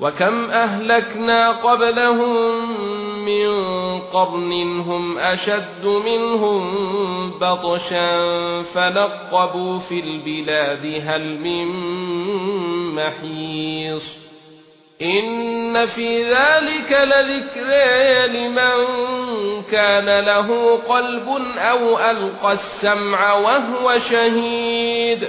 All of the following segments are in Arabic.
وكم اهلكنا قبلهم من قرن هم اشد منهم بطشا فنقبوا في البلاد هل من محيص ان في ذلك لذكر لمن كان له قلب أو القى السمع وهو شهيد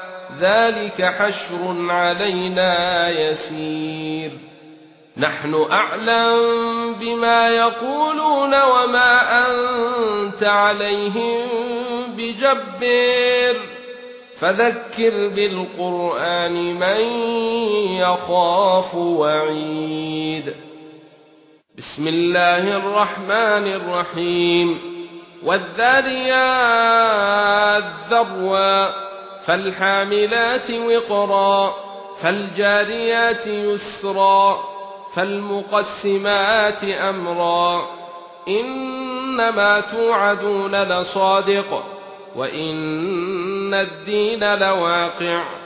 ذلك حشر علينا يسير. نحن أعلم بما يقولون وما أنت عليهم بجبر. فذكر بالقرآن من يخاف وعيد. بسم الله الرحمن الرحيم. والذاريات ذروا فالحاملات وقرا فالجاريات يسرا فالمقسمات أمرا. إنما توعدون لصادق وإن الدين لواقع.